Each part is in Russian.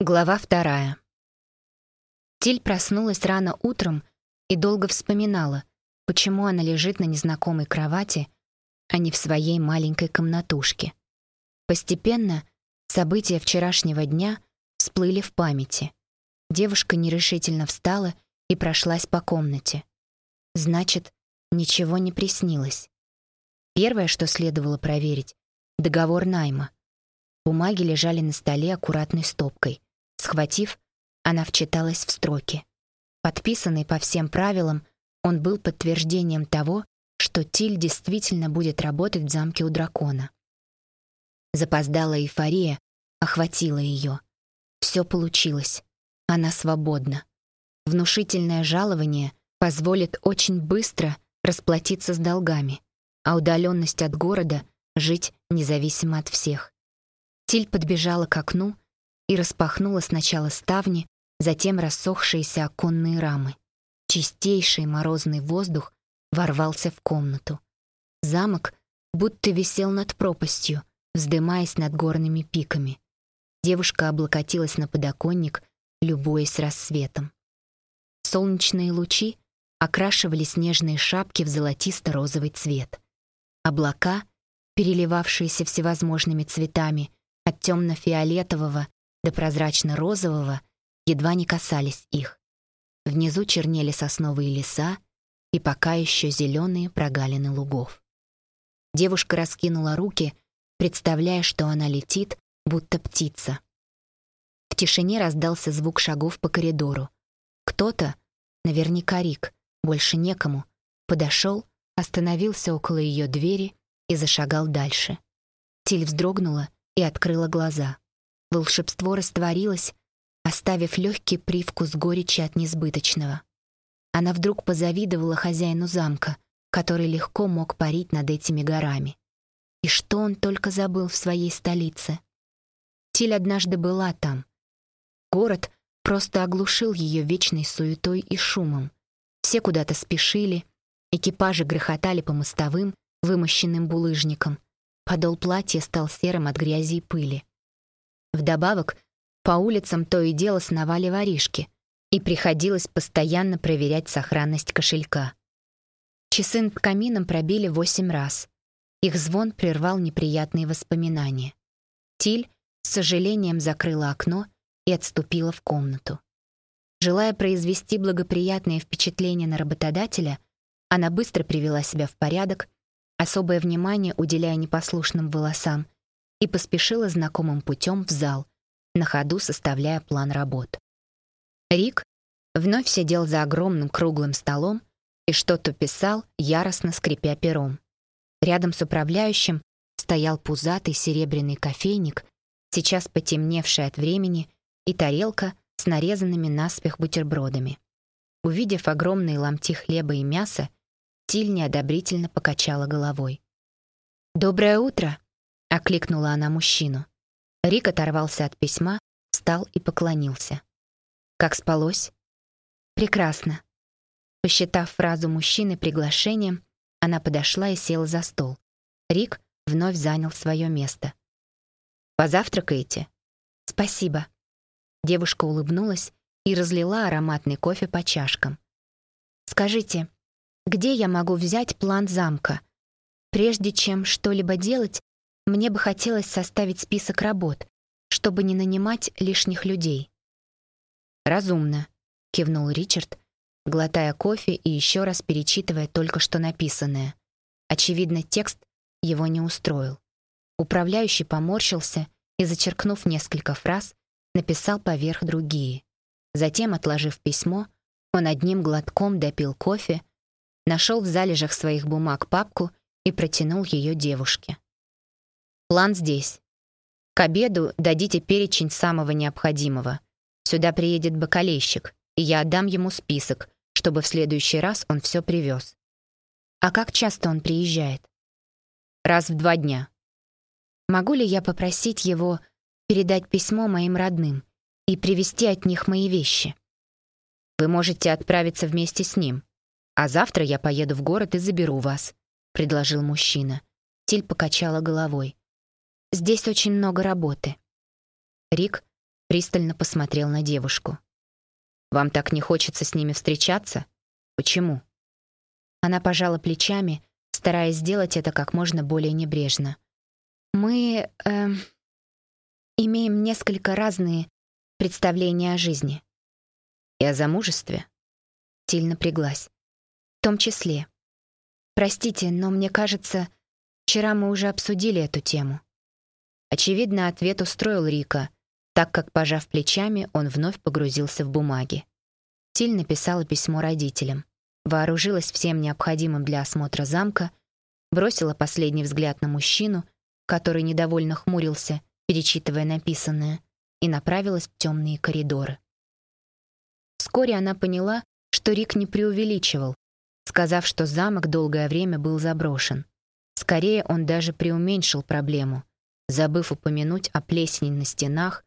Глава вторая. Тиль проснулась рано утром и долго вспоминала, почему она лежит на незнакомой кровати, а не в своей маленькой комнатушке. Постепенно события вчерашнего дня всплыли в памяти. Девушка нерешительно встала и прошлась по комнате. Значит, ничего не приснилось. Первое, что следовало проверить — договор найма. Бумаги лежали на столе аккуратной стопкой — Схватив, она вчиталась в строки. Подписанный по всем правилам, он был подтверждением того, что Тиль действительно будет работать в замке у дракона. Запоздалая эйфория охватила ее. Все получилось. Она свободна. Внушительное жалование позволит очень быстро расплатиться с долгами, а удаленность от города — жить независимо от всех. Тиль подбежала к окну и распахнула сначала ставни, затем рассохшиеся оконные рамы. Чистейший морозный воздух ворвался в комнату. Замок будто висел над пропастью, вздымаясь над горными пиками. Девушка облокотилась на подоконник, любуясь рассветом. Солнечные лучи окрашивали снежные шапки в золотисто-розовый цвет. Облака, переливавшиеся всевозможными цветами, от темно-фиолетового до прозрачно-розового едва не касались их. Внизу чернели сосновые леса и пока еще зеленые прогалины лугов. Девушка раскинула руки, представляя, что она летит, будто птица. В тишине раздался звук шагов по коридору. Кто-то, наверняка Рик, больше некому, подошел, остановился около ее двери и зашагал дальше. Тиль вздрогнула и открыла глаза. Волшебство растворилось, оставив легкий привкус горечи от несбыточного. Она вдруг позавидовала хозяину замка, который легко мог парить над этими горами. И что он только забыл в своей столице? Тиль однажды была там. Город просто оглушил ее вечной суетой и шумом. Все куда-то спешили, экипажи грохотали по мостовым, вымощенным булыжником. Подол платья стал серым от грязи и пыли. Вдобавок, по улицам то и дело сновали воришки, и приходилось постоянно проверять сохранность кошелька. Часы над камином пробили восемь раз. Их звон прервал неприятные воспоминания. Тиль с сожалением закрыла окно и отступила в комнату. Желая произвести благоприятное впечатление на работодателя, она быстро привела себя в порядок, особое внимание уделяя непослушным волосам — и поспешила знакомым путем в зал, на ходу составляя план работ. Рик вновь сидел за огромным круглым столом и что-то писал, яростно скрипя пером. Рядом с управляющим стоял пузатый серебряный кофейник, сейчас потемневший от времени, и тарелка с нарезанными наспех бутербродами. Увидев огромные ломти хлеба и мяса, Тиль неодобрительно покачала головой. «Доброе утро!» — окликнула она мужчину. Рик оторвался от письма, встал и поклонился. «Как спалось?» «Прекрасно». Посчитав фразу мужчины приглашением, она подошла и села за стол. Рик вновь занял свое место. «Позавтракаете?» «Спасибо». Девушка улыбнулась и разлила ароматный кофе по чашкам. «Скажите, где я могу взять план замка? Прежде чем что-либо делать, мне бы хотелось составить список работ, чтобы не нанимать лишних людей. «Разумно», — кивнул Ричард, глотая кофе и еще раз перечитывая только что написанное. Очевидно, текст его не устроил. Управляющий поморщился и, зачеркнув несколько фраз, написал поверх другие. Затем, отложив письмо, он одним глотком допил кофе, нашел в залежах своих бумаг папку и протянул ее девушке. План здесь. К обеду дадите перечень самого необходимого. Сюда приедет бакалейщик, и я отдам ему список, чтобы в следующий раз он все привез. А как часто он приезжает? Раз в два дня. Могу ли я попросить его передать письмо моим родным и привезти от них мои вещи? Вы можете отправиться вместе с ним, а завтра я поеду в город и заберу вас, предложил мужчина. Тиль покачала головой. Здесь очень много работы». Рик Пристально посмотрел на девушку. «Вам так не хочется с ними встречаться? Почему?» Она пожала плечами, стараясь сделать это как можно более небрежно. «Мы э, имеем несколько разные представления о жизни». «И о замужестве?» Тиль напряглась. «В том числе. Простите, но мне кажется, вчера мы уже обсудили эту тему». Очевидно, ответ устроил Рика, так как, пожав плечами, он вновь погрузился в бумаги. Тиль написала письмо родителям, вооружилась всем необходимым для осмотра замка, бросила последний взгляд на мужчину, который недовольно хмурился, перечитывая написанное, и направилась в темные коридоры. Вскоре она поняла, что Рик не преувеличивал, сказав, что замок долгое время был заброшен. Скорее, он даже преуменьшил проблему, забыв упомянуть о плесени на стенах,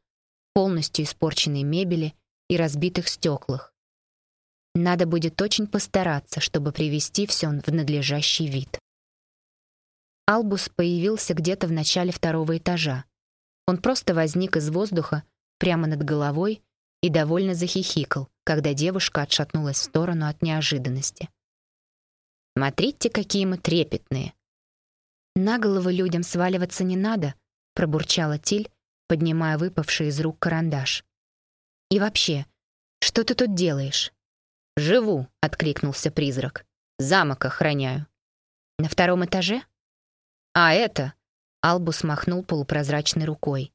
полностью испорченной мебели и разбитых стеклах. Надо будет очень постараться, чтобы привести все в надлежащий вид. Албус появился где-то в начале второго этажа. Он просто возник из воздуха прямо над головой и довольно захихикал, когда девушка отшатнулась в сторону от неожиданности. «Смотрите, какие мы трепетные!» «На головы людям сваливаться не надо», — пробурчала Тиль, поднимая выпавший из рук карандаш. «И вообще, что ты тут делаешь?» «Живу», — откликнулся призрак. «Замок охраняю». «На втором этаже?» «А это...» — Албус махнул полупрозрачной рукой.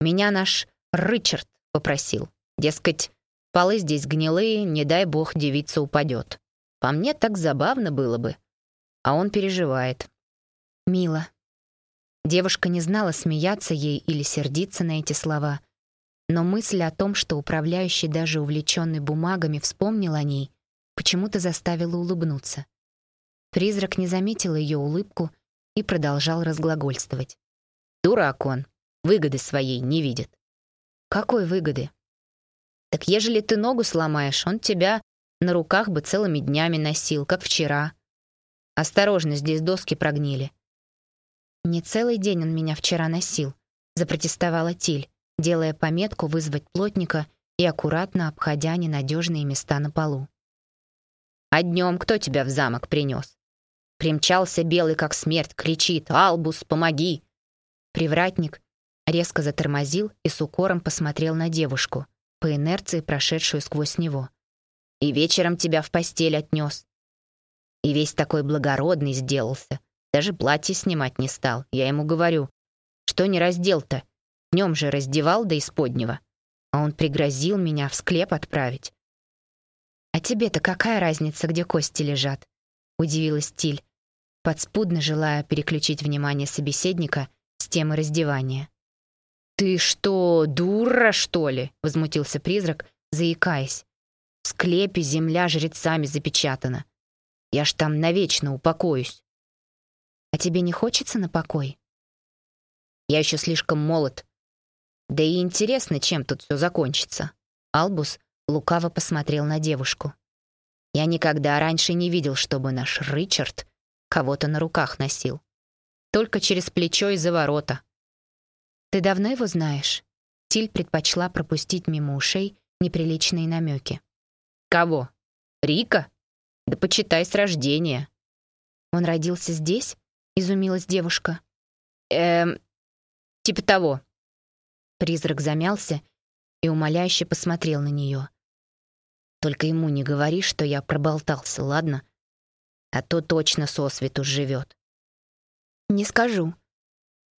«Меня наш Ричард попросил. Дескать, полы здесь гнилые, не дай бог девица упадет. По мне так забавно было бы. А он переживает». «Мило». Девушка не знала, смеяться ей или сердиться на эти слова, но мысль о том, что управляющий даже увлеченный бумагами вспомнил о ней, почему-то заставила улыбнуться. Призрак не заметил ее улыбку и продолжал разглагольствовать. «Дурак он, выгоды своей не видит». «Какой выгоды?» «Так ежели ты ногу сломаешь, он тебя на руках бы целыми днями носил, как вчера. Осторожно, здесь доски прогнили». «Не целый день он меня вчера носил», — запротестовала Тиль, делая пометку вызвать плотника и аккуратно обходя ненадежные места на полу. «А днем кто тебя в замок принес? Примчался белый как смерть, кричит «Албус, помоги!» Привратник резко затормозил и с укором посмотрел на девушку, по инерции прошедшую сквозь него. «И вечером тебя в постель отнес. И весь такой благородный сделался. Даже платье снимать не стал. Я ему говорю, что не раздел-то? Днем же раздевал до исподнего. А он пригрозил меня в склеп отправить. «А тебе-то какая разница, где кости лежат?» — удивилась Тиль, подспудно желая переключить внимание собеседника с темы раздевания. «Ты что, дура, что ли?» — возмутился призрак, заикаясь. «В склепе земля жрецами запечатана. Я ж там навечно упокоюсь». «А тебе не хочется на покой?» «Я еще слишком молод. Да и интересно, чем тут все закончится». Албус лукаво посмотрел на девушку. «Я никогда раньше не видел, чтобы наш Ричард кого-то на руках носил. Только через плечо и за ворота. «Ты давно его знаешь?» Тиль предпочла пропустить мимо ушей неприличные намеки. «Кого? Рика? Да почитай с рождения». «Он родился здесь?» — изумилась девушка. «Эм, типа того». Призрак замялся и умоляюще посмотрел на нее. «Только ему не говори, что я проболтался, ладно? а то точно сосвету живет. «Не скажу.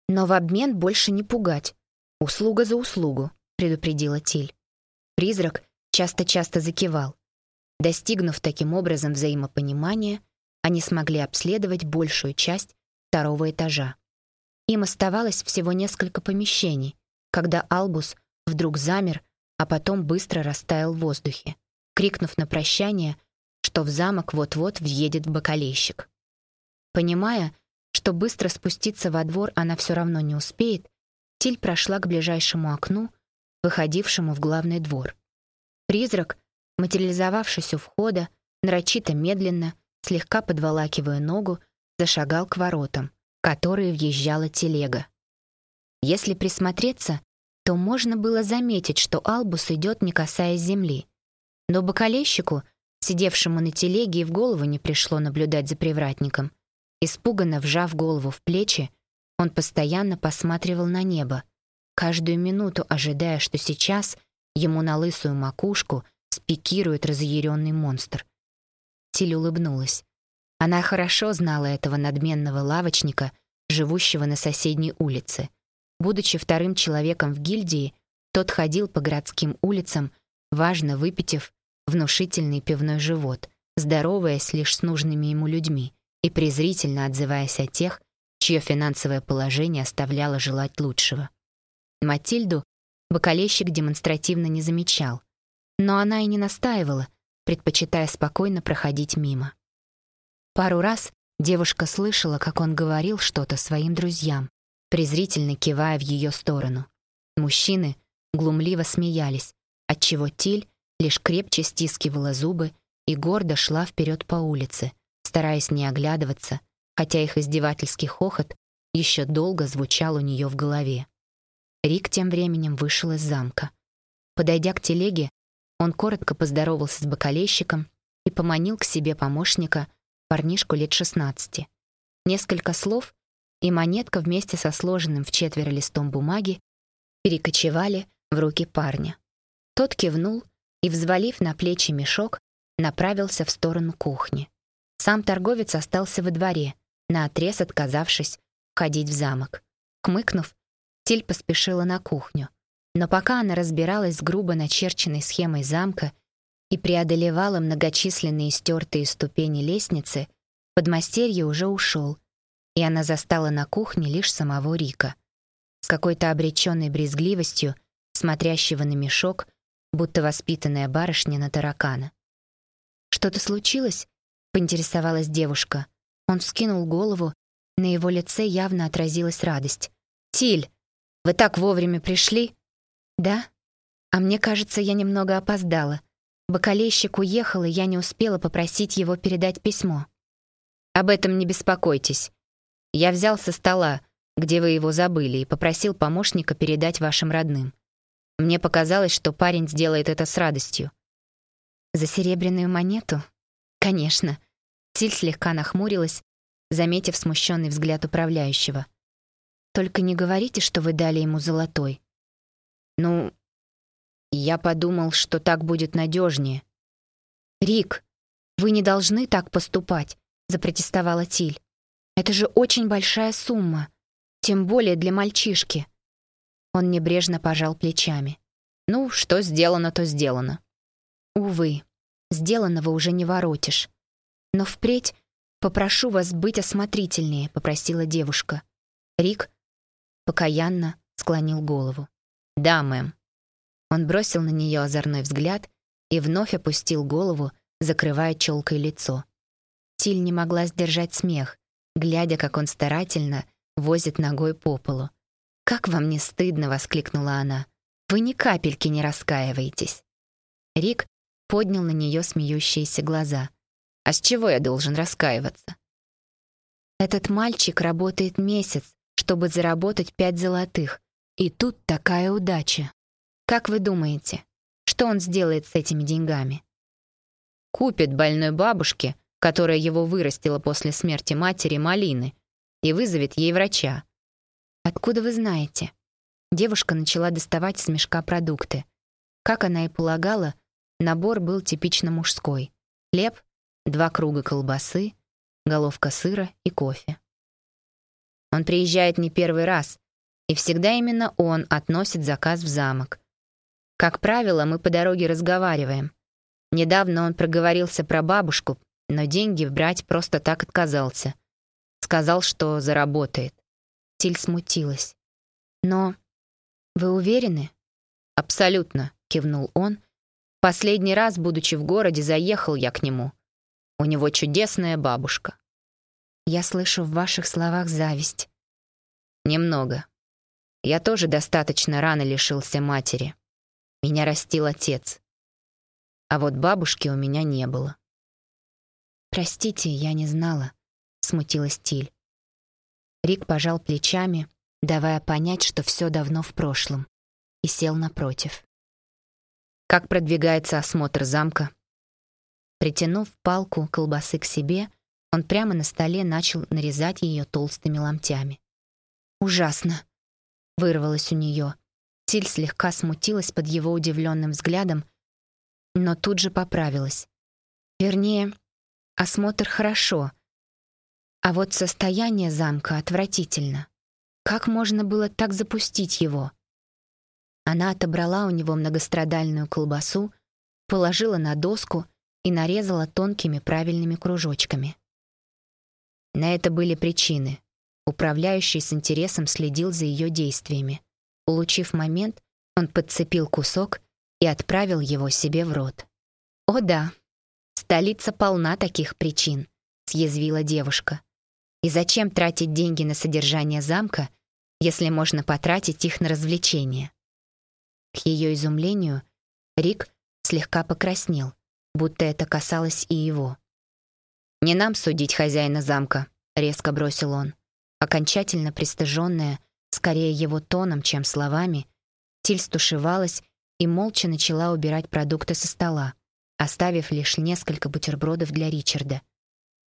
Но в обмен больше не пугать. Услуга за услугу», — предупредила Тиль. Призрак часто-часто закивал. Достигнув таким образом взаимопонимания, они смогли обследовать большую часть второго этажа. Им оставалось всего несколько помещений, когда Албус вдруг замер, а потом быстро растаял в воздухе, крикнув на прощание — что в замок вот-вот въедет бакалейщик. Понимая, что быстро спуститься во двор она все равно не успеет, Тиль прошла к ближайшему окну, выходившему в главный двор. Призрак, материализовавшись у входа, нарочито медленно, слегка подволакивая ногу, зашагал к воротам, которые въезжала телега. Если присмотреться, то можно было заметить, что Албус идет, не касаясь земли. Но бокалейщику, сидевшему на телеге, и в голову не пришло наблюдать за привратником. Испуганно вжав голову в плечи, он постоянно посматривал на небо, каждую минуту ожидая, что сейчас ему на лысую макушку спикирует разъяренный монстр. Тиль улыбнулась. Она хорошо знала этого надменного лавочника, живущего на соседней улице. Будучи вторым человеком в гильдии, тот ходил по городским улицам, важно выпитив внушительный пивной живот, здороваясь лишь с нужными ему людьми и презрительно отзываясь о тех, чье финансовое положение оставляло желать лучшего. Матильду бокалейщик демонстративно не замечал, но она и не настаивала, предпочитая спокойно проходить мимо. Пару раз девушка слышала, как он говорил что-то своим друзьям, презрительно кивая в ее сторону. Мужчины глумливо смеялись, отчего Тиль лишь крепче стискивала зубы и гордо шла вперед по улице, стараясь не оглядываться, хотя их издевательский хохот еще долго звучал у нее в голове. Рик тем временем вышел из замка. Подойдя к телеге, он коротко поздоровался с бокалейщиком и поманил к себе помощника, парнишку лет 16. Несколько слов, и монетка вместе со сложенным в четверо листом бумаги перекочевали в руки парня. Тот кивнул и, взвалив на плечи мешок, направился в сторону кухни. Сам торговец остался во дворе, наотрез отказавшись входить в замок. Кмыкнув, Тиль поспешила на кухню. Но пока она разбиралась с грубо начерченной схемой замка и преодолевала многочисленные стертые ступени лестницы, подмастерье уже ушел, и она застала на кухне лишь самого Рика. С какой-то обреченной брезгливостью, смотрящего на мешок, будто воспитанная барышня на таракана. «Что-то случилось?» — поинтересовалась девушка. Он вскинул голову, на его лице явно отразилась радость. «Тиль, вы так вовремя пришли?» «Да? А мне кажется, я немного опоздала. Бакалейщик уехал, и я не успела попросить его передать письмо». «Об этом не беспокойтесь. Я взял со стола, где вы его забыли, и попросил помощника передать вашим родным. Мне показалось, что парень сделает это с радостью». «За серебряную монету?» «Конечно». Тиль слегка нахмурилась, заметив смущенный взгляд управляющего. «Только не говорите, что вы дали ему золотой». «Ну, я подумал, что так будет надежнее». «Рик, вы не должны так поступать», — запротестовала Тиль. «Это же очень большая сумма, тем более для мальчишки». Он небрежно пожал плечами. «Ну, что сделано, то сделано». «Увы, сделанного уже не воротишь. Но впредь попрошу вас быть осмотрительнее», — попросила девушка. Рик покаянно склонил голову. «Да, мэм». Он бросил на нее озорной взгляд и вновь опустил голову, закрывая челкой лицо. Тиль не могла сдержать смех, глядя, как он старательно возит ногой по полу. «Как вам не стыдно!» — воскликнула она. «Вы ни капельки не раскаиваетесь». Рик поднял на нее смеющиеся глаза. А с чего я должен раскаиваться? Этот мальчик работает месяц, чтобы заработать пять золотых. И тут такая удача. Как вы думаете, что он сделает с этими деньгами? Купит больной бабушке, которая его вырастила после смерти матери, малины, и вызовет ей врача. Откуда вы знаете? Девушка начала доставать из мешка продукты. Как она и полагала, набор был типично мужской. Хлеб, два круга колбасы, головка сыра и кофе. Он приезжает не первый раз, и всегда именно он относит заказ в замок. Как правило, мы по дороге разговариваем. Недавно он проговорился про бабушку, но деньги брать просто так отказался. Сказал, что заработает. Тиль смутилась. «Но вы уверены?» «Абсолютно», — кивнул он. «Последний раз, будучи в городе, заехал я к нему. У него чудесная бабушка. Я слышу в ваших словах зависть. Немного. Я тоже достаточно рано лишился матери. Меня растил отец. А вот бабушки у меня не было. «Простите, я не знала», — смутилась Тиль. Рик пожал плечами, давая понять, что все давно в прошлом. и сел напротив. «Как продвигается осмотр замка?» Притянув палку колбасы к себе, он прямо на столе начал нарезать ее толстыми ломтями. «Ужасно!» — вырвалось у нее. Тиль слегка смутилась под его удивленным взглядом, но тут же поправилась. Вернее, осмотр хорошо, а вот состояние замка отвратительно. Как можно было так запустить его? Она отобрала у него многострадальную колбасу, положила на доску и нарезала тонкими правильными кружочками. На это были причины. Управляющий с интересом следил за ее действиями. Улучив момент, он подцепил кусок и отправил его себе в рот. «О да, столица полна таких причин», — съязвила девушка. «И зачем тратить деньги на содержание замка, если можно потратить их на развлечения?» К ее изумлению Рик слегка покраснел, будто это касалось и его. «Не нам судить хозяина замка», — резко бросил он. Окончательно пристыженная, скорее его тоном, чем словами, Тиль стушевалась и молча начала убирать продукты со стола, оставив лишь несколько бутербродов для Ричарда.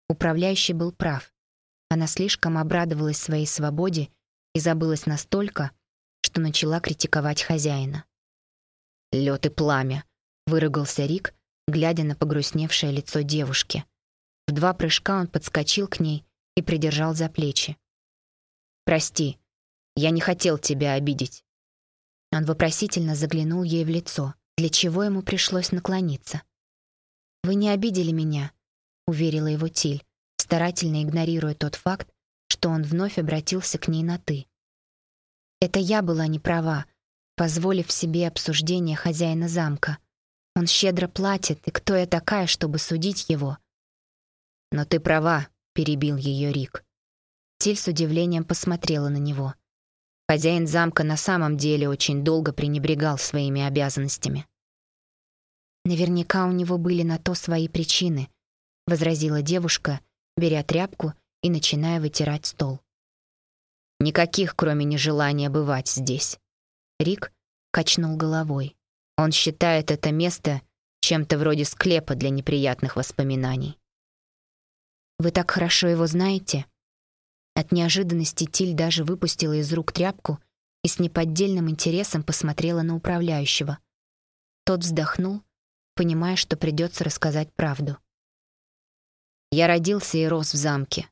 Управляющий был прав. Она слишком обрадовалась своей свободе и забылась настолько, что начала критиковать хозяина. «Лёд и пламя», — выругался Рик, глядя на погрустневшее лицо девушки. В два прыжка он подскочил к ней и придержал за плечи. «Прости, я не хотел тебя обидеть». Он вопросительно заглянул ей в лицо, для чего ему пришлось наклониться. «Вы не обидели меня», — уверила его Тиль, старательно игнорируя тот факт, что он вновь обратился к ней на «ты». «Это я была не права, позволив себе обсуждение хозяина замка. Он щедро платит, и кто я такая, чтобы судить его?» «Но ты права», — перебил ее Рик. Тиль с удивлением посмотрела на него. Хозяин замка на самом деле очень долго пренебрегал своими обязанностями. «Наверняка у него были на то свои причины», — возразила девушка, беря тряпку и начиная вытирать стол. «Никаких, кроме нежелания бывать здесь». Рик качнул головой. Он считает это место чем-то вроде склепа для неприятных воспоминаний. «Вы так хорошо его знаете?» От неожиданности Тиль даже выпустила из рук тряпку и с неподдельным интересом посмотрела на управляющего. Тот вздохнул, понимая, что придется рассказать правду. «Я родился и рос в замке,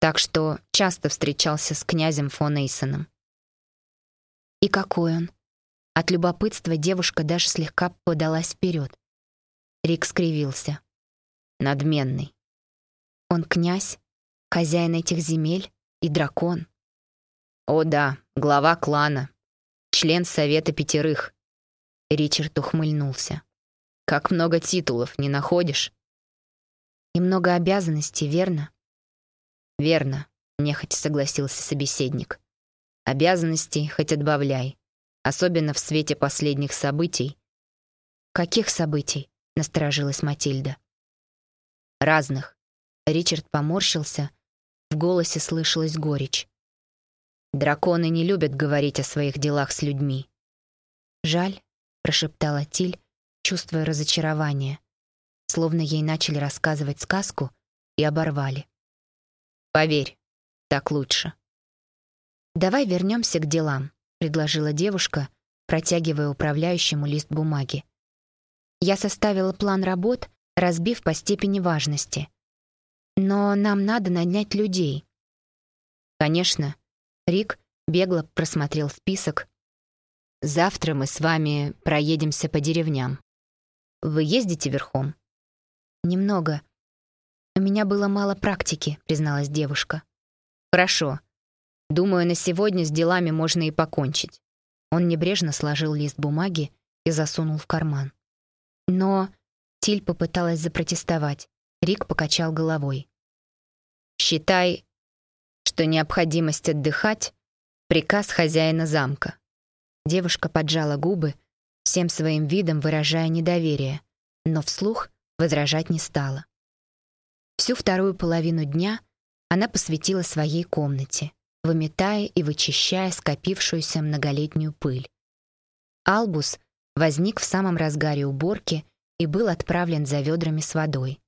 так что часто встречался с князем фон Эйсоном». «И какой он?» От любопытства девушка даже слегка подалась вперед. Рик скривился. «Надменный». «Он князь? Хозяин этих земель?» И дракон. О да, глава клана, член совета пятерых. Ричард ухмыльнулся. Как много титулов, не находишь? И много обязанностей, верно? Верно, нехотя согласился собеседник. Обязанностей хоть отбавляй, особенно в свете последних событий. Каких событий? насторожилась Матильда. Разных. Ричард поморщился, в голосе слышалась горечь. Драконы не любят говорить о своих делах с людьми. «Жаль», — прошептала Тиль, чувствуя разочарование, словно ей начали рассказывать сказку и оборвали. «Поверь, так лучше». «Давай вернемся к делам», — предложила девушка, протягивая управляющему лист бумаги. «Я составила план работ, разбив по степени важности. Но нам надо нанять людей. Конечно, Рик бегло просмотрел список. Завтра мы с вами проедемся по деревням. Вы ездите верхом? Немного. У меня было мало практики, призналась девушка. Хорошо. Думаю, на сегодня с делами можно и покончить. Он небрежно сложил лист бумаги и засунул в карман. Но Тиль попыталась запротестовать. Рик покачал головой. «Считай, что необходимость отдыхать — приказ хозяина замка». Девушка поджала губы, всем своим видом выражая недоверие, но вслух возражать не стала. Всю вторую половину дня она посвятила своей комнате, выметая и вычищая скопившуюся многолетнюю пыль. Албус возник в самом разгаре уборки и был отправлен за ведрами с водой.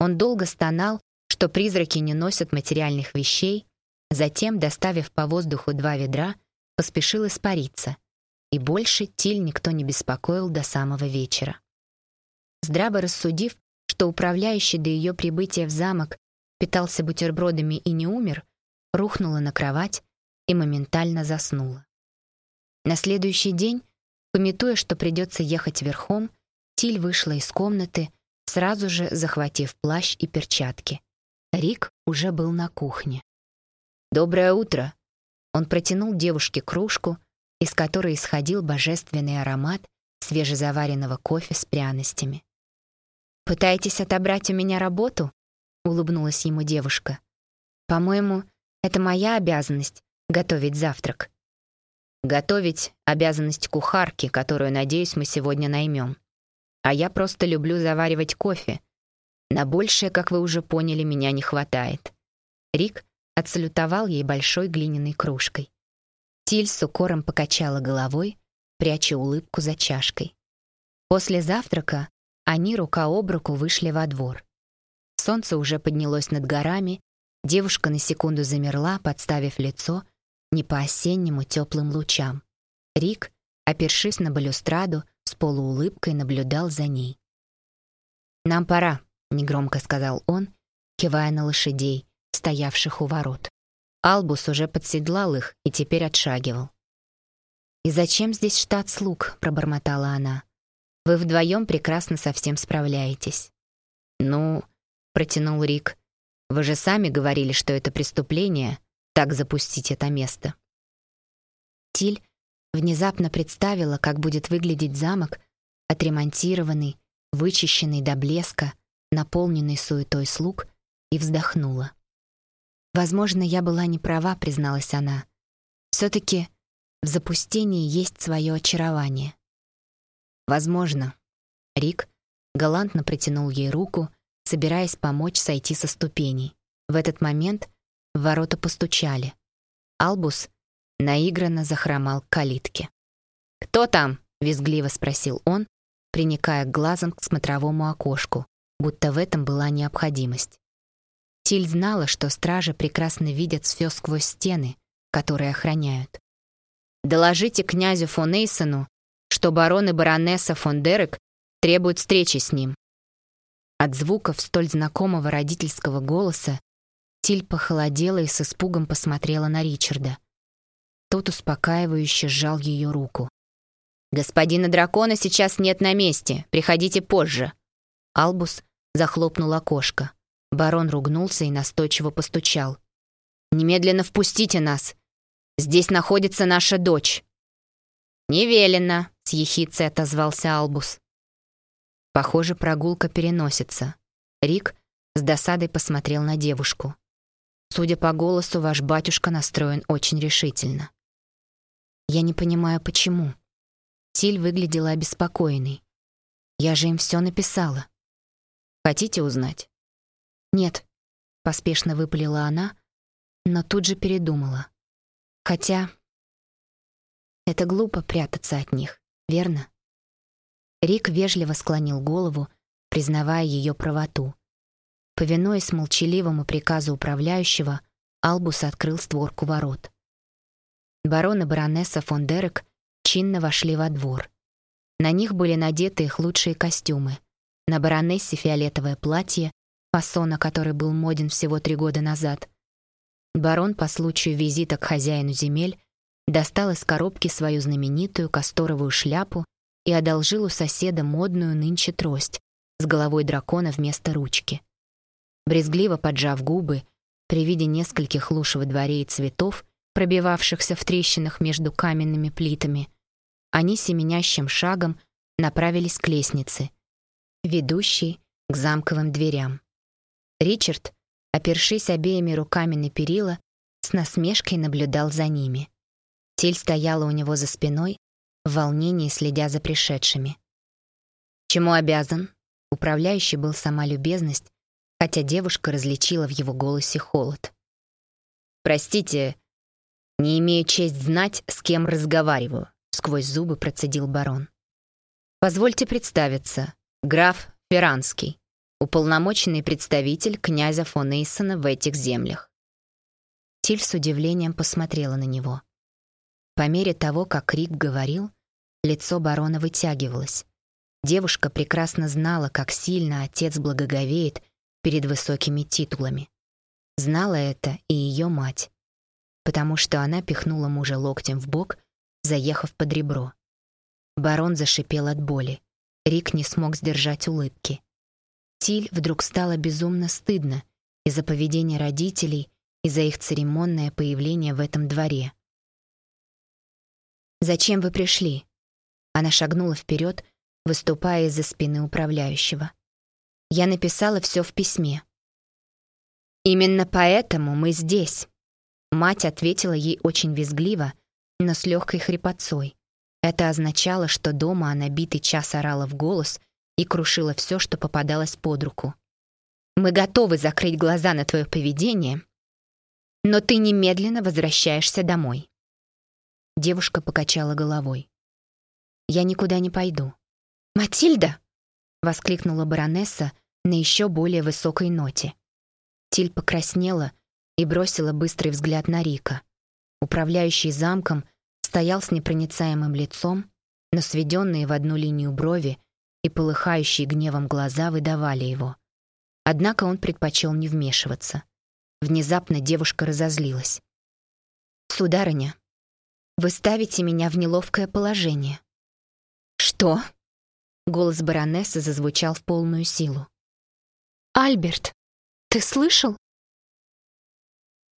Он долго стонал, что призраки не носят материальных вещей, затем, доставив по воздуху два ведра, поспешил испариться, и больше Тиль никто не беспокоил до самого вечера. Здраво рассудив, что управляющий до ее прибытия в замок питался бутербродами и не умер, рухнула на кровать и моментально заснула. На следующий день, пометуя, что придется ехать верхом, Тиль вышла из комнаты, сразу же захватив плащ и перчатки. Рик уже был на кухне. «Доброе утро!» Он протянул девушке кружку, из которой исходил божественный аромат свежезаваренного кофе с пряностями. «Пытаетесь отобрать у меня работу?» — улыбнулась ему девушка. «По-моему, это моя обязанность — готовить завтрак». «Готовить — обязанность кухарки, которую, надеюсь, мы сегодня наймем. А я просто люблю заваривать кофе. На большее, как вы уже поняли, меня не хватает». Рик отсалютовал ей большой глиняной кружкой. Тиль с укором покачала головой, пряча улыбку за чашкой. После завтрака они рука об руку вышли во двор. Солнце уже поднялось над горами, девушка на секунду замерла, подставив лицо не по-осеннему теплым лучам. Рик, опершись на балюстраду, полуулыбкой наблюдал за ней. «Нам пора», — негромко сказал он, кивая на лошадей, стоявших у ворот. Албус уже подседлал их и теперь отшагивал. «И зачем здесь штат слуг?» — пробормотала она. «Вы вдвоем прекрасно со всем справляетесь». «Ну...» — протянул Рик. «Вы же сами говорили, что это преступление, так запустить это место». Тиль внезапно представила, как будет выглядеть замок, отремонтированный, вычищенный до блеска, наполненный суетой слуг, и вздохнула. Возможно, я была не права, призналась она. все таки в запустении есть свое очарование. Возможно. Рик галантно протянул ей руку, собираясь помочь сойти со ступеней. В этот момент в ворота постучали. Албус наигранно захромал к калитке. «Кто там?» — визгливо спросил он, приникая глазом к смотровому окошку, будто в этом была необходимость. Тиль знала, что стражи прекрасно видят все сквозь стены, которые охраняют. «Доложите князю фон Эйсону, что барон и баронесса фон Дерек требуют встречи с ним». От звуков столь знакомого родительского голоса Тиль похолодела и с испугом посмотрела на Ричарда. Тот успокаивающе сжал ее руку. «Господина дракона сейчас нет на месте. Приходите позже». Албус захлопнул окошко. Барон ругнулся и настойчиво постучал. «Немедленно впустите нас! Здесь находится наша дочь!» «Не велено!» — с ехицей отозвался Албус. Похоже, прогулка переносится. Рик с досадой посмотрел на девушку. Судя по голосу, ваш батюшка настроен очень решительно. Я не понимаю, почему. Тиль выглядела обеспокоенной. Я же им все написала. Хотите узнать? «Нет», — поспешно выпалила она, но тут же передумала. «Хотя это глупо прятаться от них, верно?» Рик вежливо склонил голову, признавая ее правоту. Повинуясь молчаливому приказу управляющего, Албус открыл створку ворот. Барон и баронесса фон Дерек чинно вошли во двор. На них были надеты их лучшие костюмы. На баронессе фиолетовое платье, фасона, который был моден всего три года назад. Барон по случаю визита к хозяину земель достал из коробки свою знаменитую касторовую шляпу и одолжил у соседа модную нынче трость с головой дракона вместо ручки. Брезгливо поджав губы, при виде нескольких луж во дворе и цветов, пробивавшихся в трещинах между каменными плитами, они семенящим шагом направились к лестнице, ведущей к замковым дверям. Ричард, опершись обеими руками на перила, с насмешкой наблюдал за ними. Тиль стояла у него за спиной, в волнении следя за пришедшими. «Чему обязан?» Управляющий был сама любезность, хотя девушка различила в его голосе холод. «Простите, не имею честь знать, с кем разговариваю», — сквозь зубы процедил барон. Позвольте представиться. Граф Феранский, уполномоченный представитель князя фон Эйсона в этих землях. Тиль с удивлением посмотрела на него. По мере того, как Рик говорил, лицо барона вытягивалось. Девушка прекрасно знала, как сильно отец благоговеет перед высокими титулами. Знала это и ее мать, потому что она пихнула мужа локтем в бок, заехав под ребро. Барон зашипел от боли. Рик не смог сдержать улыбки. Тиль вдруг стало безумно стыдно из-за поведения родителей и за их церемонное появление в этом дворе. «Зачем вы пришли?» Она шагнула вперед, выступая из-за спины управляющего. «Я написала все в письме». «Именно поэтому мы здесь», — мать ответила ей очень визгливо, но с легкой хрипотцой. Это означало, что дома она битый час орала в голос и крушила все, что попадалось под руку. «Мы готовы закрыть глаза на твое поведение, но ты немедленно возвращаешься домой». Девушка покачала головой. «Я никуда не пойду». «Матильда!» — воскликнула баронесса на еще более высокой ноте. Тиль покраснела и бросила быстрый взгляд на Рика. Управляющий замком стоял с непроницаемым лицом, но сведенные в одну линию брови и полыхающие гневом глаза выдавали его. Однако он предпочел не вмешиваться. Внезапно девушка разозлилась. «Сударыня, вы ставите меня в неловкое положение». «Что?» Голос баронессы зазвучал в полную силу. «Альберт, ты слышал?»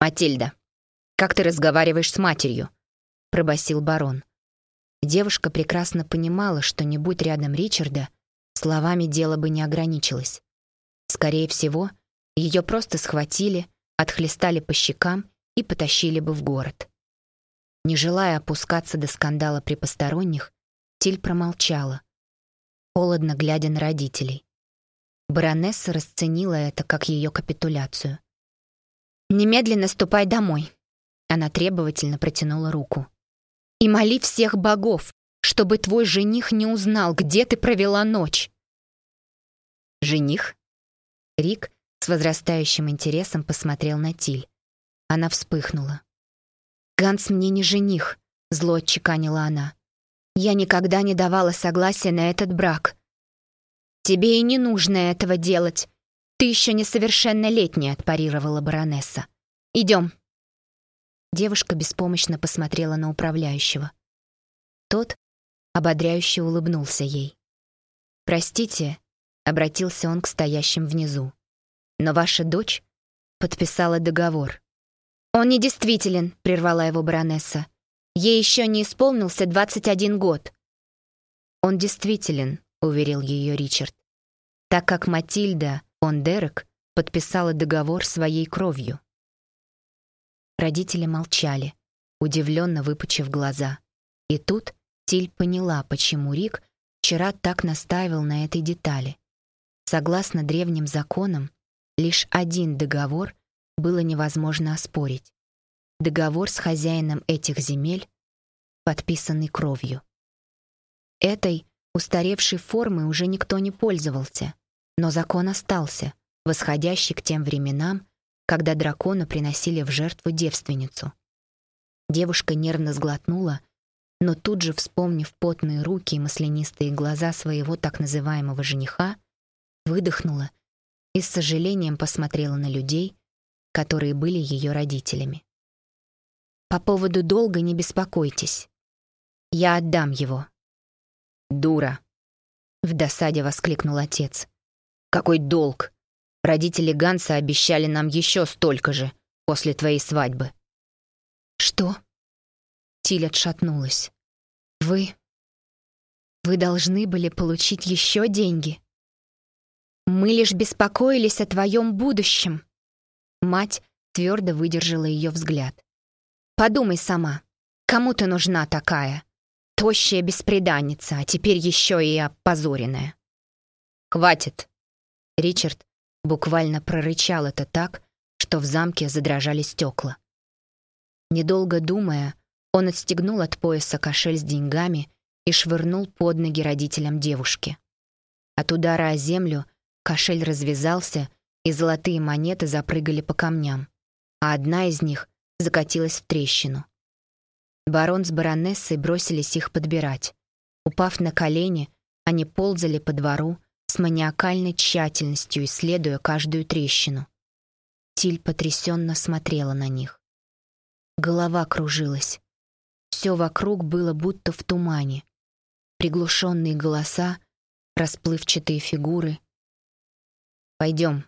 «Матильда, как ты разговариваешь с матерью?» — пробасил барон. Девушка прекрасно понимала, что не будь рядом Ричарда, словами дело бы не ограничилось. Скорее всего, ее просто схватили, отхлестали по щекам и потащили бы в город. Не желая опускаться до скандала при посторонних, Тиль промолчала, холодно глядя на родителей. Баронесса расценила это как ее капитуляцию. «Немедленно ступай домой!» Она требовательно протянула руку. «И моли всех богов, чтобы твой жених не узнал, где ты провела ночь!» «Жених?» Рик с возрастающим интересом посмотрел на Тиль. Она вспыхнула. «Ганс мне не жених», — зло отчеканила она. «Я никогда не давала согласия на этот брак». «Тебе и не нужно этого делать. Ты еще несовершеннолетняя», — отпарировала баронесса. «Идем». Девушка беспомощно посмотрела на управляющего. Тот ободряюще улыбнулся ей. «Простите», — обратился он к стоящим внизу, «но ваша дочь подписала договор. «Он недействителен», — прервала его баронесса. «Ей еще не исполнился 21 год». «Он действителен», — уверил ее Ричард, так как Матильда он Дерек подписала договор своей кровью. Родители молчали, удивленно выпучив глаза. И тут Тиль поняла, почему Рик вчера так настаивал на этой детали. Согласно древним законам, лишь один договор было невозможно оспорить. Договор с хозяином этих земель, подписанный кровью. Этой устаревшей формой уже никто не пользовался, но закон остался, восходящий к тем временам, когда дракону приносили в жертву девственницу. Девушка нервно сглотнула, но тут же, вспомнив потные руки и маслянистые глаза своего так называемого жениха, выдохнула и с сожалением посмотрела на людей, которые были ее родителями. «По поводу долга не беспокойтесь. Я отдам его». «Дура!» — в досаде воскликнул отец. «Какой долг? Родители Ганса обещали нам еще столько же после твоей свадьбы». «Что?» Тиль отшатнулась. «Вы... вы должны были получить еще деньги. Мы лишь беспокоились о твоем будущем». Мать твердо выдержала ее взгляд. «Подумай сама, кому ты нужна такая? Тощая беспреданница, а теперь еще и опозоренная». «Хватит!» Ричард буквально прорычал это так, что в замке задрожали стекла. Недолго думая, Он отстегнул от пояса кошель с деньгами и швырнул под ноги родителям девушки. От удара о землю кошель развязался, и золотые монеты запрыгали по камням, а одна из них закатилась в трещину. Барон с баронессой бросились их подбирать. Упав на колени, они ползали по двору с маниакальной тщательностью, исследуя каждую трещину. Тиль потрясенно смотрела на них. Голова кружилась. Все вокруг было будто в тумане. Приглушенные голоса, расплывчатые фигуры. «Пойдем».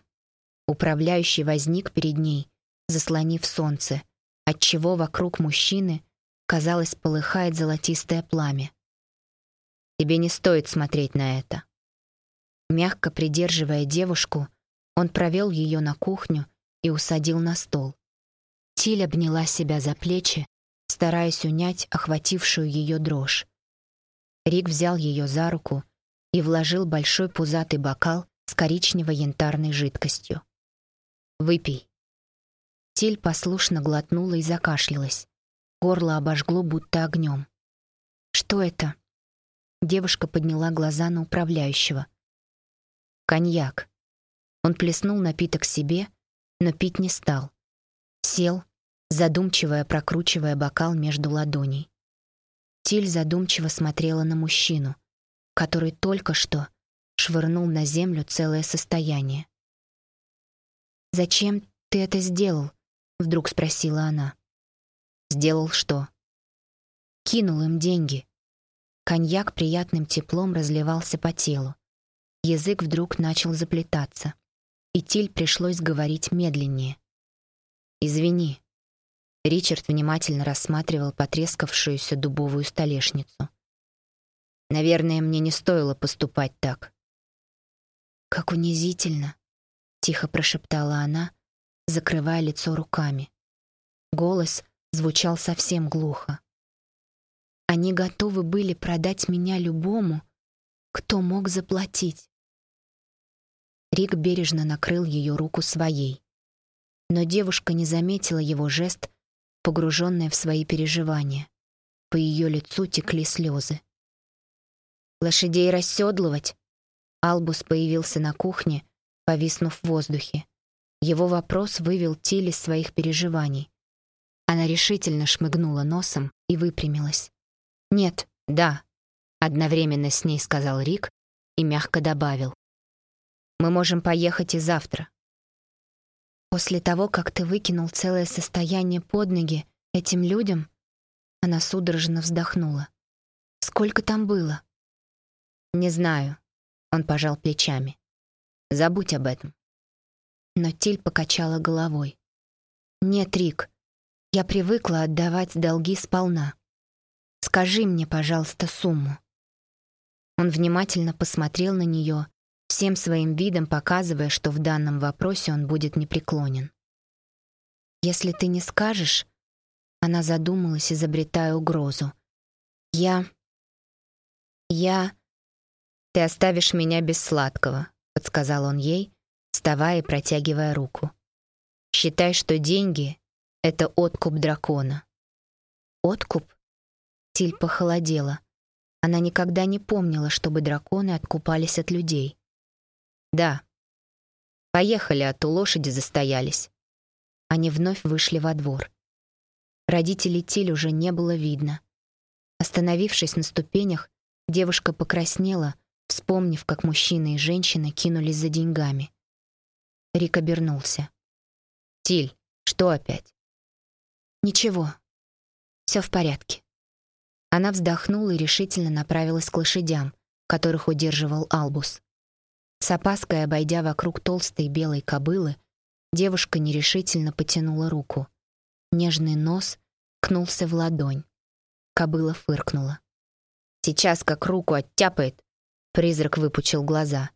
Управляющий возник перед ней, заслонив солнце, отчего вокруг мужчины, казалось, полыхает золотистое пламя. «Тебе не стоит смотреть на это». Мягко придерживая девушку, он провел ее на кухню и усадил на стол. Тиль обняла себя за плечи, стараясь унять охватившую ее дрожь. Рик взял ее за руку и вложил большой пузатый бокал с коричнево-янтарной жидкостью. «Выпей». Тиль послушно глотнула и закашлялась. Горло обожгло будто огнем. «Что это?» Девушка подняла глаза на управляющего. «Коньяк». Он плеснул напиток себе, но пить не стал. Сел, задумчиво прокручивая бокал между ладоней. Тиль задумчиво смотрела на мужчину, который только что швырнул на землю целое состояние. «Зачем ты это сделал?» — вдруг спросила она. «Сделал что?» «Кинул им деньги». Коньяк приятным теплом разливался по телу. Язык вдруг начал заплетаться, и Тиль пришлось говорить медленнее. «Извини». Ричард внимательно рассматривал потрескавшуюся дубовую столешницу. «Наверное, мне не стоило поступать так». «Как унизительно», — тихо прошептала она, закрывая лицо руками. Голос звучал совсем глухо. «Они готовы были продать меня любому, кто мог заплатить». Рик бережно накрыл ее руку своей но девушка не заметила его жест, погруженная в свои переживания. По ее лицу текли слезы. «Лошадей расседлывать?» Албус появился на кухне, повиснув в воздухе. Его вопрос вывел Тиль из своих переживаний. Она решительно шмыгнула носом и выпрямилась. «Нет, да», — одновременно с ней сказал Рик и мягко добавил. «Мы можем поехать и завтра. После того, как ты выкинул целое состояние под ноги этим людям, она судорожно вздохнула. Сколько там было? Не знаю. Он пожал плечами. Забудь об этом. Но Тиль покачала головой. Нет, Рик, я привыкла отдавать долги сполна. Скажи мне, пожалуйста, сумму. Он внимательно посмотрел на нее всем своим видом показывая, что в данном вопросе он будет непреклонен. «Если ты не скажешь...» Она задумалась, изобретая угрозу. «Я... я...» «Ты оставишь меня без сладкого», — подсказал он ей, вставая и протягивая руку. «Считай, что деньги — это откуп дракона». «Откуп?» Тиль похолодела. Она никогда не помнила, чтобы драконы откупались от людей. «Да». «Поехали, а то лошади застоялись». Они вновь вышли во двор. Родителей Тиль уже не было видно. Остановившись на ступенях, девушка покраснела, вспомнив, как мужчина и женщина кинулись за деньгами. Рик обернулся. «Тиль, что опять?» «Ничего. Все в порядке». Она вздохнула и решительно направилась к лошадям, которых удерживал Албус. С опаской обойдя вокруг толстой белой кобылы, девушка нерешительно потянула руку. Нежный нос кнулся в ладонь. Кобыла фыркнула. «Сейчас как руку оттяпает!» Призрак выпучил глаза.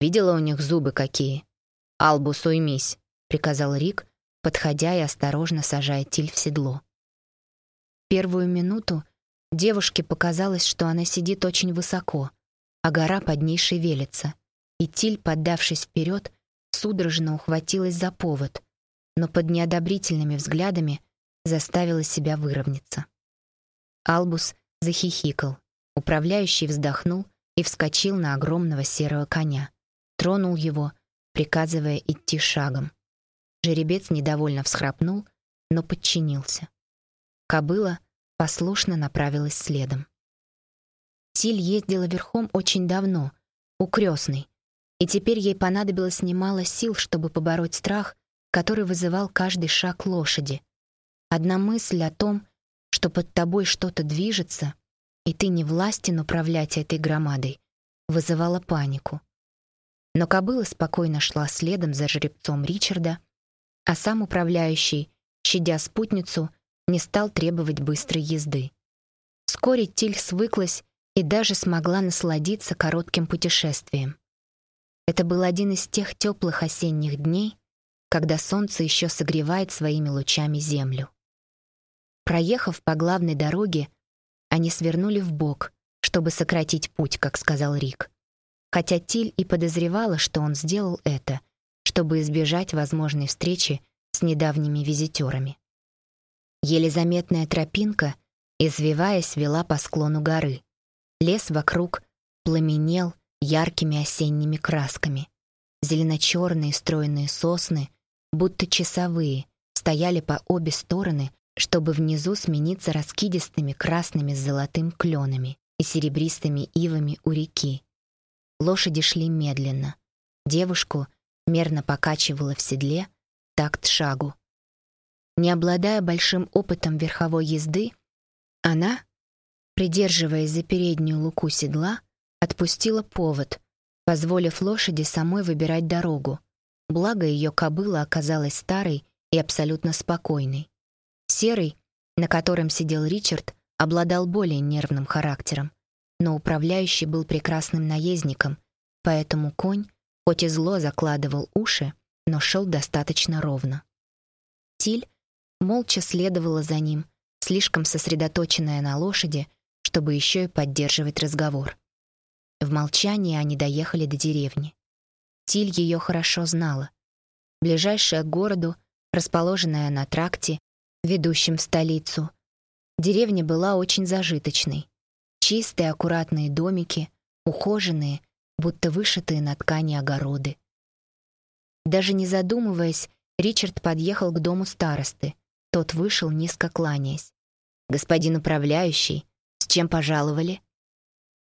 «Видела у них зубы какие?» «Албус, уймись!» — приказал Рик, подходя и осторожно сажая Тиль в седло. Первую минуту девушке показалось, что она сидит очень высоко, а гора под ней шевелится — и Тиль, поддавшись вперед, судорожно ухватилась за повод, но под неодобрительными взглядами заставила себя выровняться. Албус захихикал. Управляющий вздохнул и вскочил на огромного серого коня. Тронул его, приказывая идти шагом. Жеребец недовольно всхрапнул, но подчинился. Кобыла послушно направилась следом. Тиль ездила верхом очень давно, у крестной, и теперь ей понадобилось немало сил, чтобы побороть страх, который вызывал каждый шаг лошади. Одна мысль о том, что под тобой что-то движется, и ты не властен управлять этой громадой, вызывала панику. Но кобыла спокойно шла следом за жеребцом Ричарда, а сам управляющий, щадя спутницу, не стал требовать быстрой езды. Вскоре Тиль свыклась и даже смогла насладиться коротким путешествием. Это был один из тех теплых осенних дней, когда солнце еще согревает своими лучами землю. Проехав по главной дороге, они свернули в бок, чтобы сократить путь, как сказал Рик. Хотя Тиль и подозревала, что он сделал это, чтобы избежать возможной встречи с недавними визитерами. Еле заметная тропинка, извиваясь, вела по склону горы. Лес вокруг пламенел яркими осенними красками. Зелено-черные стройные сосны, будто часовые, стояли по обе стороны, чтобы внизу смениться раскидистыми красными с золотым кленами и серебристыми ивами у реки. Лошади шли медленно. Девушку мерно покачивала в седле, такт шагу. Не обладая большим опытом верховой езды, она, придерживаясь за переднюю луку седла, отпустила повод, позволив лошади самой выбирать дорогу. Благо ее кобыла оказалась старой и абсолютно спокойной. Серый, на котором сидел Ричард, обладал более нервным характером, но управляющий был прекрасным наездником, поэтому конь, хоть и зло закладывал уши, но шел достаточно ровно. Тиль молча следовала за ним, слишком сосредоточенная на лошади, чтобы еще и поддерживать разговор. В молчании они доехали до деревни. Тиль ее хорошо знала. Ближайшая к городу, расположенная на тракте, ведущем в столицу, деревня была очень зажиточной. Чистые, аккуратные домики, ухоженные, будто вышитые на ткани огороды. Даже не задумываясь, Ричард подъехал к дому старосты, тот вышел, низко кланяясь. «Господин управляющий, с чем пожаловали?»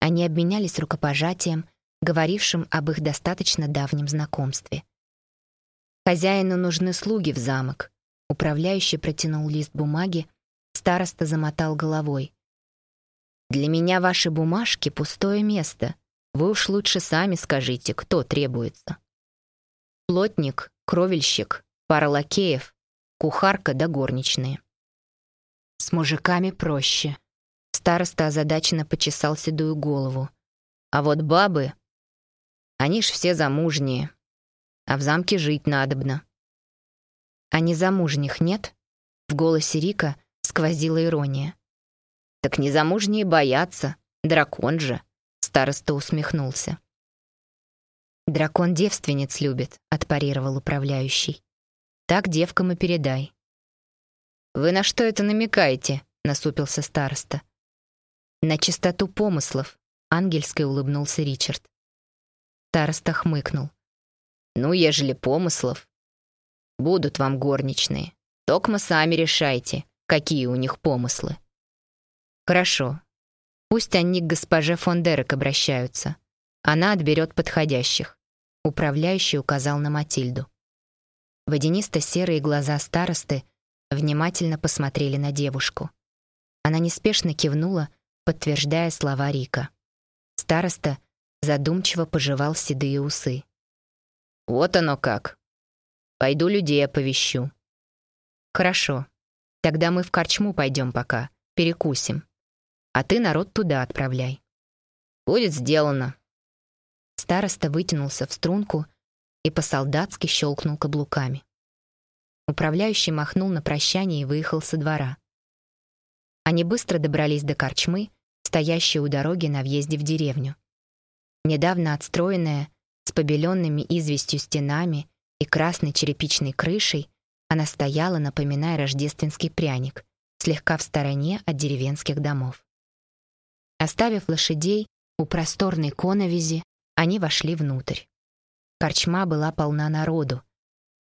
Они обменялись рукопожатием, говорившим об их достаточно давнем знакомстве. «Хозяину нужны слуги в замок». Управляющий протянул лист бумаги, староста замотал головой. «Для меня ваши бумажки — пустое место. Вы уж лучше сами скажите, кто требуется». Плотник, кровельщик, пара лакеев, кухарка да горничные. С мужиками проще. Староста озадаченно почесал седую голову. А вот бабы, они ж все замужние, а в замке жить надобно. А незамужних нет? В голосе Рика сквозила ирония. Так незамужние боятся, дракон же, староста усмехнулся. Дракон девственниц любит, отпарировал управляющий. Так девкам и передай». «Вы на что это намекаете?» — насупился староста. «На чистоту помыслов», — ангельской улыбнулся Ричард. Староста хмыкнул. «Ну, ежели помыслов, будут вам горничные. Токмо сами решайте, какие у них помыслы». «Хорошо. Пусть они к госпоже фон Дерек обращаются. Она отберет подходящих», — управляющий указал на Матильду. Водянисто-серые глаза старосты внимательно посмотрели на девушку. Она неспешно кивнула, подтверждая слова Рика. Староста задумчиво пожевал седые усы. «Вот оно как. Пойду людей оповещу». «Хорошо. Тогда мы в корчму пойдем пока, перекусим. А ты народ туда отправляй». «Будет сделано». Староста вытянулся в струнку и по-солдатски щелкнул каблуками. Управляющий махнул на прощание и выехал со двора. Они быстро добрались до корчмы, стоящей у дороги на въезде в деревню. Недавно отстроенная, с побеленными известью стенами и красной черепичной крышей, она стояла, напоминая рождественский пряник, слегка в стороне от деревенских домов. Оставив лошадей у просторной коновизи, они вошли внутрь. Корчма была полна народу.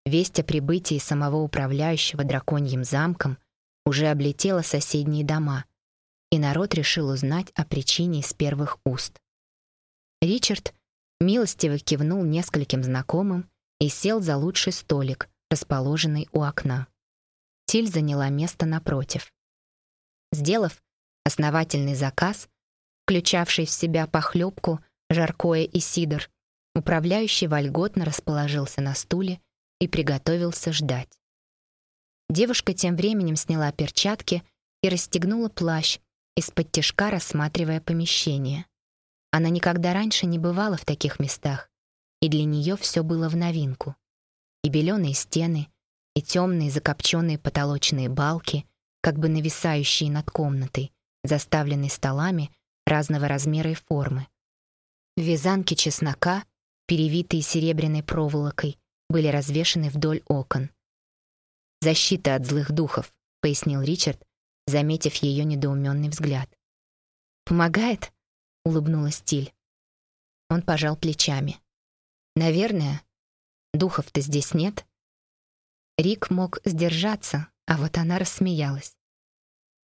Весть о прибытии самого управляющего драконьим замком уже облетела соседние дома, и народ решил узнать о причине из первых уст. Ричард милостиво кивнул нескольким знакомым и сел за лучший столик, расположенный у окна. Тиль заняла место напротив. Сделав основательный заказ, включавший в себя похлебку, жаркое и сидр, управляющий вольготно расположился на стуле и приготовился ждать. Девушка тем временем сняла перчатки и расстегнула плащ, из-под тишка рассматривая помещение. Она никогда раньше не бывала в таких местах, и для нее все было в новинку. И беленые стены, и темные закопченные потолочные балки, как бы нависающие над комнатой, заставленной столами разного размера и формы. Вязанки чеснока, перевитые серебряной проволокой, были развешаны вдоль окон. «Защита от злых духов», — пояснил Ричард, заметив ее недоуменный взгляд. «Помогает?» — улыбнулась Тиль. Он пожал плечами. «Наверное. Духов-то здесь нет». Рик мог сдержаться, а вот она рассмеялась.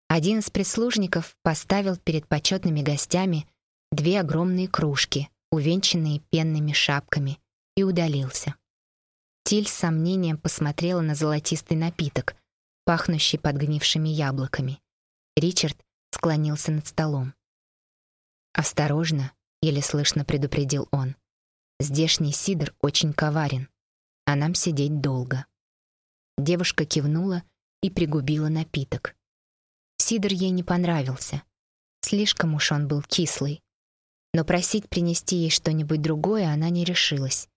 Один из прислужников поставил перед почетными гостями две огромные кружки, увенчанные пенными шапками, и удалился. Тиль с сомнением посмотрела на золотистый напиток, пахнущий подгнившими яблоками. Ричард склонился над столом. «Осторожно», — еле слышно предупредил он. «Здешний сидр очень коварен, а нам сидеть долго». Девушка кивнула и пригубила напиток. Сидр ей не понравился. Слишком уж он был кислый. Но просить принести ей что-нибудь другое она не решилась.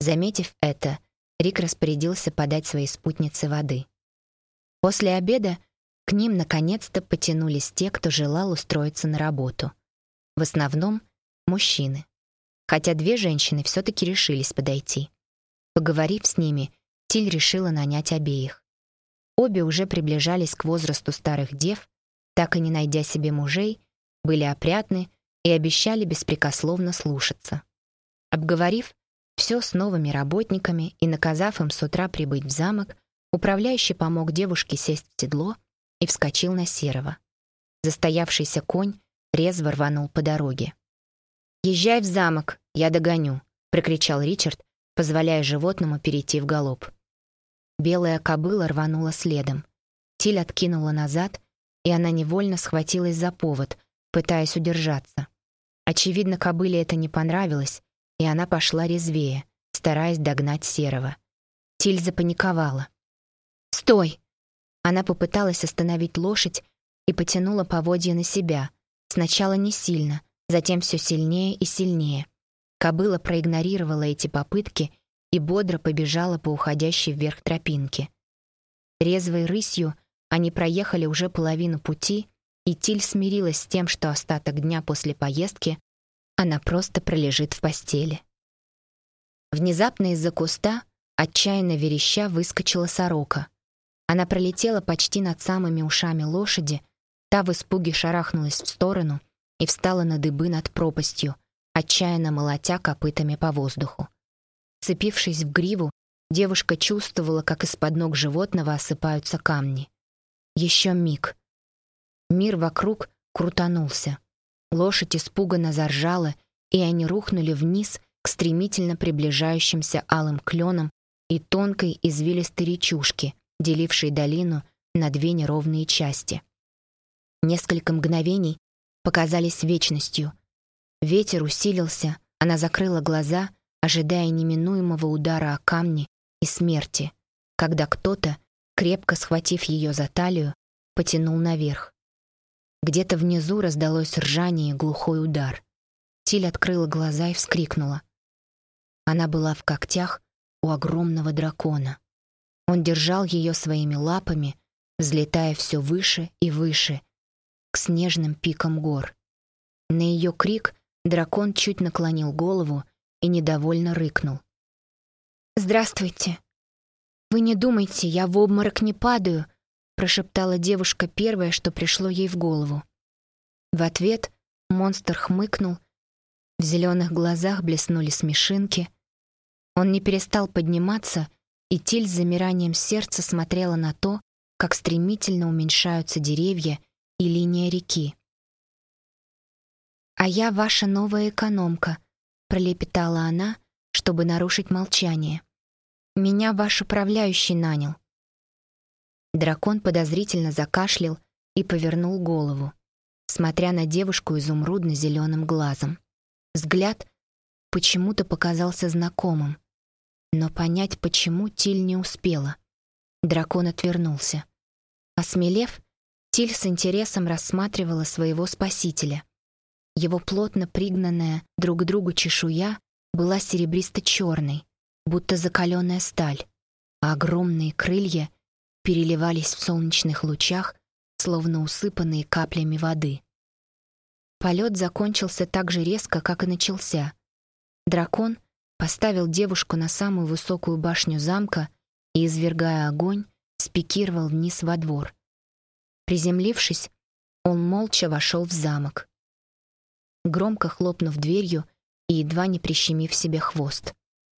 Заметив это, Рик распорядился подать своей спутнице воды. После обеда к ним наконец-то потянулись те, кто желал устроиться на работу. В основном мужчины. Хотя две женщины все таки решились подойти. Поговорив с ними, Тиль решила нанять обеих. Обе уже приближались к возрасту старых дев, так и не найдя себе мужей, были опрятны и обещали беспрекословно слушаться. Обговорив все с новыми работниками и наказав им с утра прибыть в замок, управляющий помог девушке сесть в седло и вскочил на серого. Застоявшийся конь резво рванул по дороге. «Езжай в замок, я догоню», — прокричал Ричард, позволяя животному перейти в галоп. Белая кобыла рванула следом. Тиль откинула назад, и она невольно схватилась за повод, пытаясь удержаться. Очевидно, кобыле это не понравилось, и она пошла резвее, стараясь догнать Серого. Тиль запаниковала. «Стой!» Она попыталась остановить лошадь и потянула поводья на себя. Сначала не сильно, затем все сильнее и сильнее. Кобыла проигнорировала эти попытки и бодро побежала по уходящей вверх тропинке. Резвой рысью они проехали уже половину пути, и Тиль смирилась с тем, что остаток дня после поездки она просто пролежит в постели. Внезапно из-за куста, отчаянно вереща, выскочила сорока. Она пролетела почти над самыми ушами лошади, та в испуге шарахнулась в сторону и встала на дыбы над пропастью, отчаянно молотя копытами по воздуху. Цепившись в гриву, девушка чувствовала, как из-под ног животного осыпаются камни. Еще миг. Мир вокруг крутанулся. Лошадь испуганно заржала, и они рухнули вниз к стремительно приближающимся алым кленам и тонкой извилистой речушке, делившей долину на две неровные части. Несколько мгновений показались вечностью. Ветер усилился, она закрыла глаза ожидая неминуемого удара о камни и смерти, когда кто-то, крепко схватив ее за талию, потянул наверх. Где-то внизу раздалось ржание и глухой удар. Тиль открыла глаза и вскрикнула. Она была в когтях у огромного дракона. Он держал ее своими лапами, взлетая все выше и выше, к снежным пикам гор. На ее крик дракон чуть наклонил голову и недовольно рыкнул. «Здравствуйте. Вы не думайте, я в обморок не падаю. прошептала девушка первое, что пришло ей в голову. В ответ монстр хмыкнул, в зеленых глазах блеснули смешинки. Он не перестал подниматься, и Тиль с замиранием сердца смотрела на то, как стремительно уменьшаются деревья и линия реки. «А я ваша новая экономка», — пролепетала она, чтобы нарушить молчание. «Меня ваш управляющий нанял». Дракон подозрительно закашлял и повернул голову, смотря на девушку изумрудно-зеленым глазом. Взгляд почему-то показался знакомым, но понять, почему, Тиль не успела. Дракон отвернулся. Осмелев, Тиль с интересом рассматривала своего спасителя. Его плотно пригнанная друг к другу чешуя была серебристо-черной, будто закаленная сталь, а огромные крылья переливались в солнечных лучах, словно усыпанные каплями воды. Полет закончился так же резко, как и начался. Дракон поставил девушку на самую высокую башню замка и, извергая огонь, спикировал вниз во двор. Приземлившись, он молча вошел в замок. Громко хлопнув дверью и едва не прищемив себе хвост,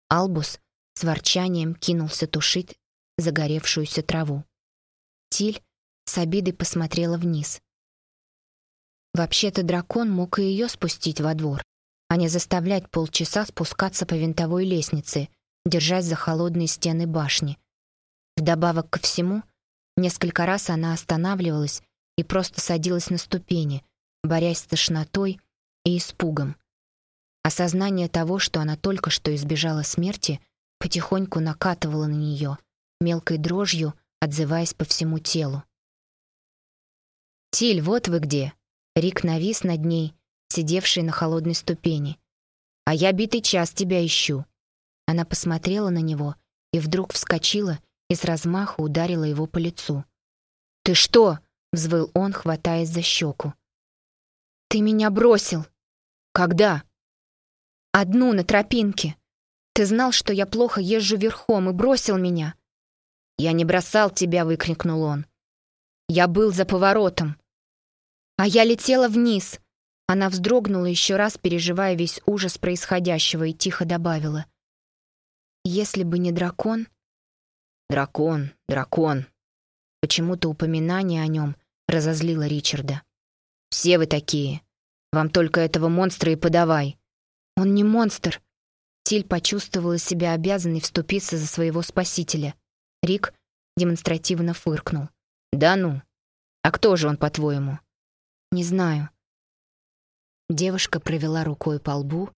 Албус с ворчанием кинулся тушить загоревшуюся траву. Тиль с обидой посмотрела вниз. Вообще-то дракон мог и ее спустить во двор, а не заставлять полчаса спускаться по винтовой лестнице, держась за холодные стены башни. Вдобавок ко всему, несколько раз она останавливалась и просто садилась на ступени, борясь с тошнотой и испугом. Осознание того, что она только что избежала смерти, потихоньку накатывало на нее, мелкой дрожью отзываясь по всему телу. «Тиль, вот вы где!» Рик навис над ней, сидевшей на холодной ступени. «А я битый час тебя ищу». Она посмотрела на него и вдруг вскочила и с размаху ударила его по лицу. «Ты что?» — взвыл он, хватаясь за щеку. «Ты меня бросил!» «Когда?» «Одну на тропинке. Ты знал, что я плохо езжу верхом и бросил меня». «Я не бросал тебя!» — выкрикнул он. «Я был за поворотом. А я летела вниз. Она вздрогнула еще раз, переживая весь ужас происходящего, и тихо добавила. Если бы не дракон... Дракон, дракон. Почему-то упоминание о нем разозлило Ричарда. Все вы такие. Вам только этого монстра и подавай. Он не монстр. Тиль почувствовала себя обязанной вступиться за своего спасителя. Рик демонстративно фыркнул. «Да ну? А кто же он, по-твоему?» Не знаю. Девушка провела рукой по лбу.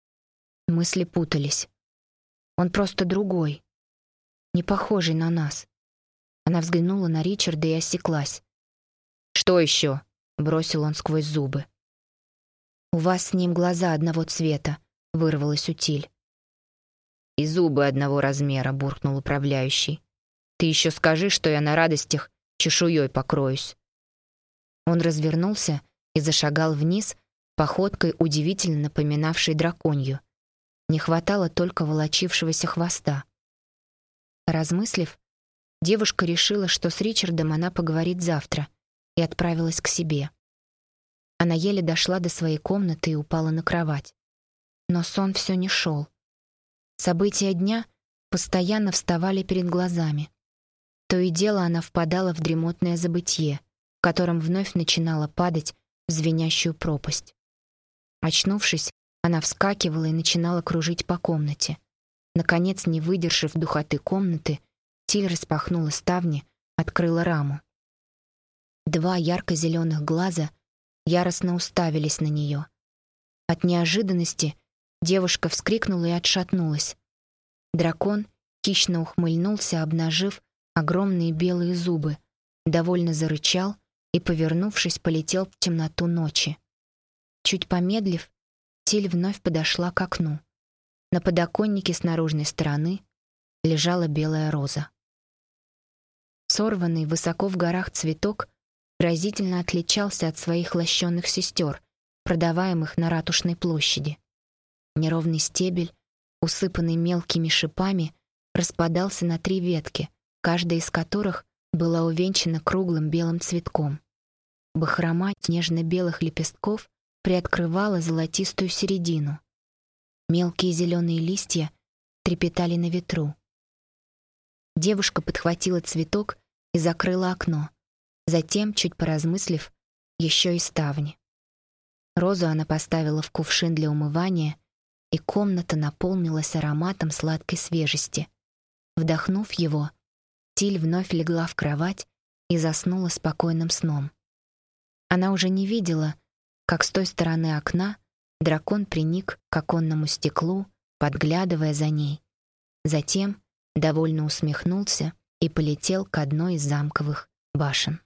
Мысли путались. Он просто другой. Не похожий на нас. Она взглянула на Ричарда и осеклась. «Что еще?» — бросил он сквозь зубы. «У вас с ним глаза одного цвета», — вырвалась утиль. «И зубы одного размера», — буркнул управляющий. «Ты еще скажи, что я на радостях чешуей покроюсь». Он развернулся и зашагал вниз, походкой удивительно напоминавшей драконью. Не хватало только волочившегося хвоста. Размыслив, девушка решила, что с Ричардом она поговорит завтра, и отправилась к себе. Она еле дошла до своей комнаты и упала на кровать. Но сон все не шел. События дня постоянно вставали перед глазами. То и дело она впадала в дремотное забытье, в котором вновь начинала падать в звенящую пропасть. Очнувшись, она вскакивала и начинала кружить по комнате. Наконец, не выдержав духоты комнаты, Тиль распахнула ставни, открыла раму. Два ярко-зеленых глаза яростно уставились на нее. От неожиданности девушка вскрикнула и отшатнулась. Дракон хищно ухмыльнулся, обнажив огромные белые зубы, довольно зарычал — и, повернувшись, полетел в темноту ночи. Чуть помедлив, Тиль вновь подошла к окну. На подоконнике с наружной стороны лежала белая роза. Сорванный высоко в горах цветок разительно отличался от своих лощенных сестер, продаваемых на ратушной площади. Неровный стебель, усыпанный мелкими шипами, распадался на три ветки, каждая из которых была увенчана круглым белым цветком. Бахрома нежно-белых лепестков приоткрывала золотистую середину. Мелкие зеленые листья трепетали на ветру. Девушка подхватила цветок и закрыла окно. Затем, чуть поразмыслив, еще и ставни. Розу она поставила в кувшин для умывания, и комната наполнилась ароматом сладкой свежести. Вдохнув его, Тиль вновь легла в кровать и заснула спокойным сном. Она уже не видела, как с той стороны окна дракон приник к оконному стеклу, подглядывая за ней. Затем довольно усмехнулся и полетел к одной из замковых башен.